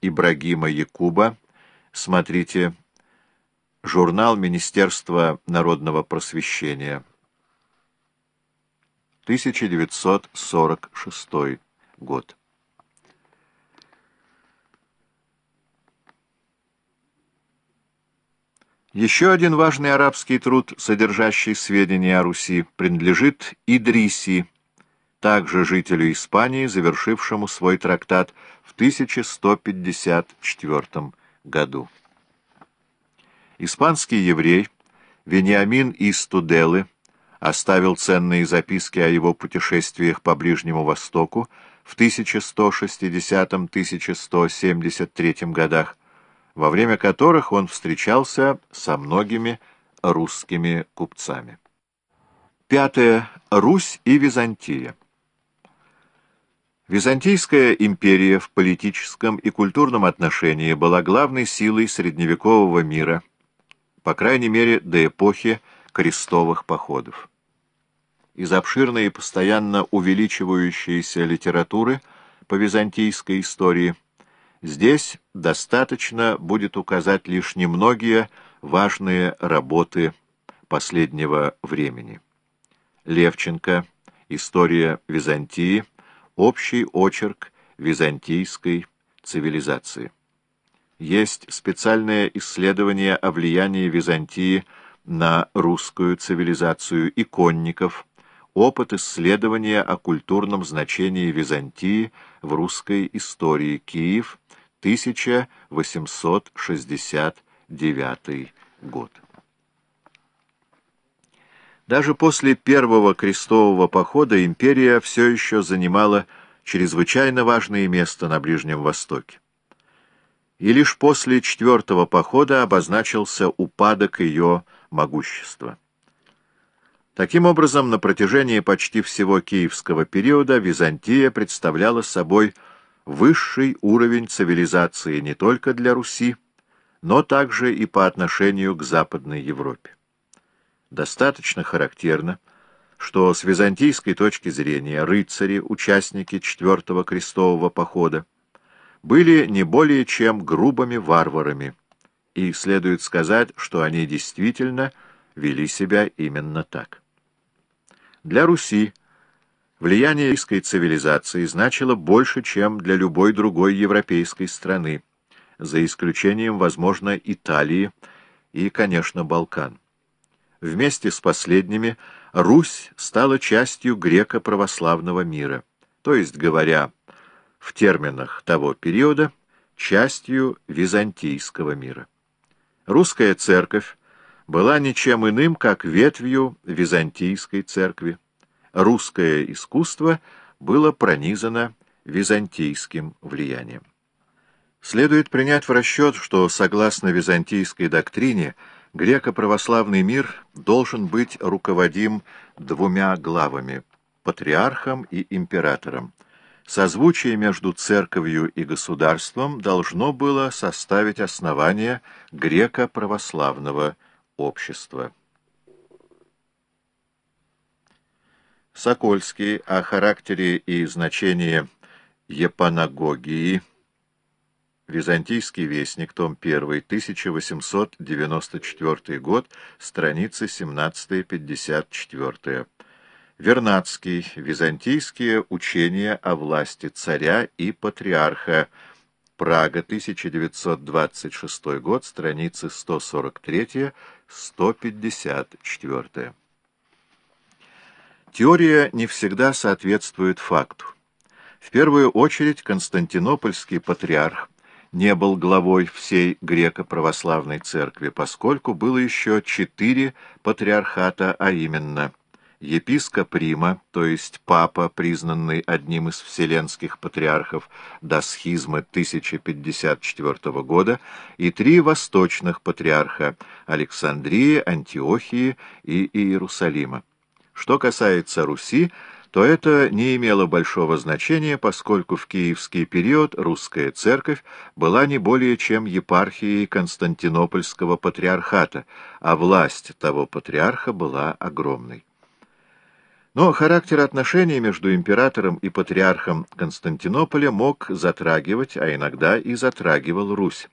Ибрагима Якуба, смотрите Журнал Министерства народного просвещения. 1946 год. Еще один важный арабский труд, содержащий сведения о Руси, принадлежит Идриси, также жителю Испании, завершившему свой трактат в 1154 году. Испанский еврей Вениамин из Туделы оставил ценные записки о его путешествиях по Ближнему Востоку в 1160-1173 годах, во время которых он встречался со многими русскими купцами. Пятое. Русь и Византия. Византийская империя в политическом и культурном отношении была главной силой средневекового мира – по крайней мере до эпохи крестовых походов. Из обширной и постоянно увеличивающейся литературы по византийской истории здесь достаточно будет указать лишь немногие важные работы последнего времени. Левченко «История Византии», общий очерк византийской цивилизации есть специальное исследование о влиянии Византии на русскую цивилизацию иконников, опыт исследования о культурном значении Византии в русской истории Киев, 1869 год. Даже после первого крестового похода империя все еще занимала чрезвычайно важное место на Ближнем Востоке и лишь после четвертого похода обозначился упадок ее могущества. Таким образом, на протяжении почти всего киевского периода Византия представляла собой высший уровень цивилизации не только для Руси, но также и по отношению к Западной Европе. Достаточно характерно, что с византийской точки зрения рыцари, участники Четвертого крестового похода, были не более чем грубыми варварами, и следует сказать, что они действительно вели себя именно так. Для Руси влияние русской цивилизации значило больше, чем для любой другой европейской страны, за исключением, возможно, Италии и, конечно, Балкан. Вместе с последними Русь стала частью греко-православного мира, то есть, говоря в терминах того периода частью византийского мира. Русская церковь была ничем иным, как ветвью византийской церкви. Русское искусство было пронизано византийским влиянием. Следует принять в расчет, что, согласно византийской доктрине, греко-православный мир должен быть руководим двумя главами – патриархом и императором – Созвучие между церковью и государством должно было составить основание греко-православного общества. Сокольский о характере и значении епанагогии. Византийский вестник, том 1, 1894 год, страницы 17-54. Вернадский. Византийские учения о власти царя и патриарха. Прага, 1926 год, страницы 143-154. Теория не всегда соответствует факту. В первую очередь Константинопольский патриарх не был главой всей греко-православной церкви, поскольку было еще четыре патриархата, а именно – епископ Рима, то есть папа, признанный одним из вселенских патриархов до схизмы 1054 года, и три восточных патриарха – Александрии, Антиохии и Иерусалима. Что касается Руси, то это не имело большого значения, поскольку в киевский период русская церковь была не более чем епархией Константинопольского патриархата, а власть того патриарха была огромной. Но характер отношений между императором и патриархом Константинополя мог затрагивать, а иногда и затрагивал Русь.